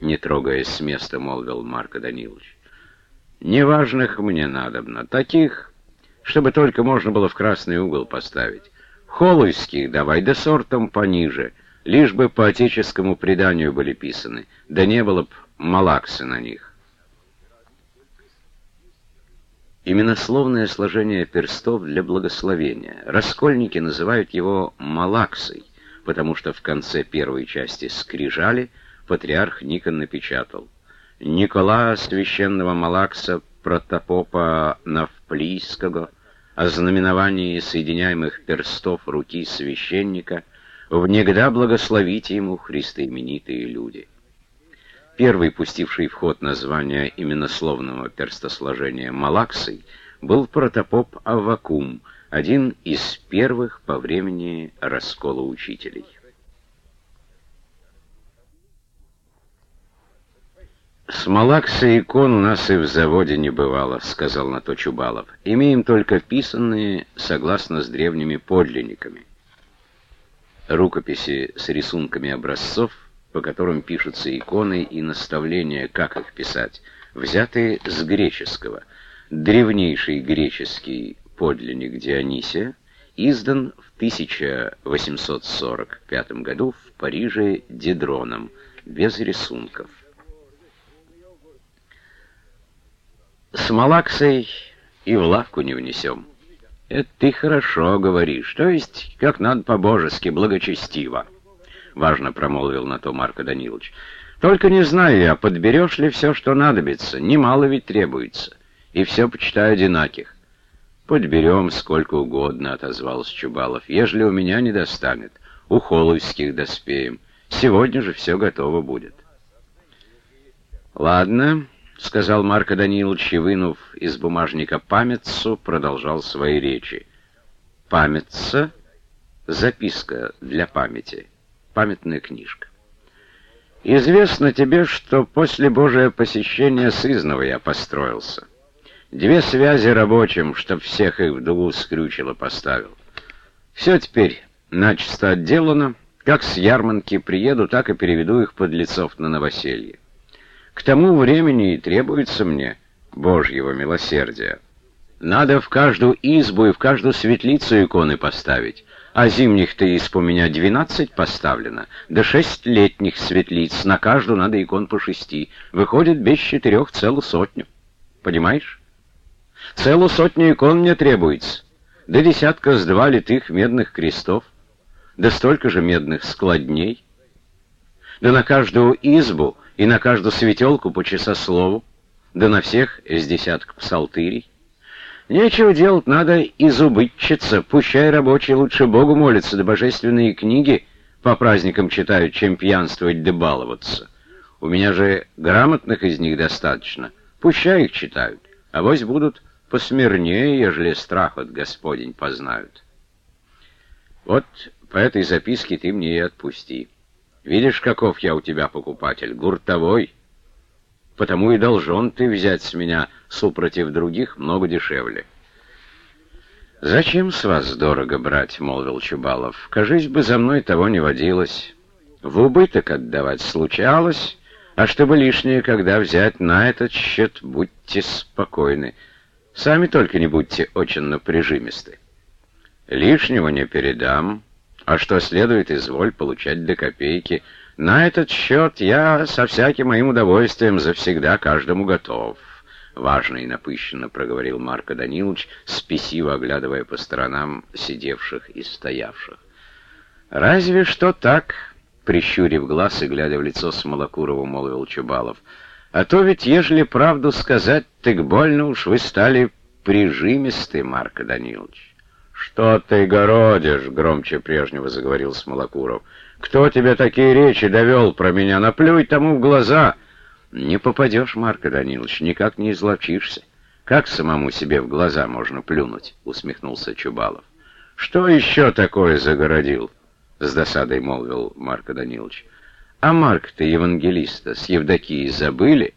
не трогаясь с места, молвил Марко Данилович. Неважных мне надобно, таких, чтобы только можно было в красный угол поставить. Холуйских давай, да сортом пониже, лишь бы по отеческому преданию были писаны, да не было б малаксы на них. Именно словное сложение перстов для благословения. Раскольники называют его малаксой, потому что в конце первой части скрижали патриарх Никон напечатал «Никола священного Малакса протопопа Навплийского о знаменовании соединяемых перстов руки священника, внегда благословите ему христоименитые люди». Первый, пустивший в ход название именословного перстосложения Малаксой, был протопоп Аввакум, один из первых по времени раскола учителей. «С Малаксой икон у нас и в заводе не бывало», — сказал на то Чубалов. «Имеем только писанные, согласно с древними подлинниками. Рукописи с рисунками образцов — по которым пишутся иконы и наставления, как их писать, взятые с греческого. Древнейший греческий подлинник Дионисия издан в 1845 году в Париже Дидроном, без рисунков. С Малаксой и в лавку не внесем. Это ты хорошо говоришь, то есть, как надо по-божески, благочестиво важно промолвил на то Марко Данилович. Только не знаю я, подберешь ли все, что надобится. Немало ведь требуется. И все почитаю одинаких. Подберем сколько угодно, отозвался Чубалов. Ежели у меня не достанет, у Холуйских доспеем. Сегодня же все готово будет. Ладно, — сказал Марко Данилович, и, вынув из бумажника памятцу, продолжал свои речи. Памятца — записка для памяти памятная книжка. Известно тебе, что после Божия посещения сызного я построился. Две связи рабочим, чтоб всех их в дугу скрючило поставил. Все теперь начисто отделано. Как с ярманки приеду, так и переведу их под лицов на новоселье. К тому времени и требуется мне Божьего милосердия. Надо в каждую избу и в каждую светлицу иконы поставить, а зимних-то исп у меня двенадцать поставлено, да шесть летних светлиц, на каждую надо икон по шести. Выходит без четырех целую сотню. Понимаешь? Целую сотню икон мне требуется, да десятка с два литых медных крестов, да столько же медных складней, да на каждую избу и на каждую светелку по часослову, да на всех с десяток псалтырей. Нечего делать, надо изубытчиться. Пущай рабочие лучше Богу молятся, да божественные книги по праздникам читают, чем пьянствовать да баловаться. У меня же грамотных из них достаточно. Пущай их читают, а вось будут посмирнее, ежели страх от Господень познают. Вот по этой записке ты мне и отпусти. Видишь, каков я у тебя покупатель, гуртовой, потому и должен ты взять с меня, супротив других, много дешевле. «Зачем с вас дорого брать?» — молвил Чубалов. «Кажись бы, за мной того не водилось. В убыток отдавать случалось, а чтобы лишнее, когда взять на этот счет, будьте спокойны. Сами только не будьте очень напряжимисты. Лишнего не передам, а что следует, изволь получать до копейки». На этот счет я со всяким моим удовольствием завсегда каждому готов. Важно и напыщенно проговорил Марко Данилович, спесиво оглядывая по сторонам сидевших и стоявших. «Разве что так», — прищурив глаз и глядя в лицо Смолокурову, молвил Чубалов. «А то ведь, ежели правду сказать, так больно уж вы стали прижимисты, Марко Данилович». «Что ты городишь?» — громче прежнего заговорил Смолокуров. Кто тебе такие речи довел про меня? Наплюй тому в глаза!» «Не попадешь, Марко Данилович, никак не изловчишься. Как самому себе в глаза можно плюнуть?» — усмехнулся Чубалов. «Что еще такое загородил?» — с досадой молвил Марко Данилович. «А Марк-то, евангелиста, с Евдокией забыли?»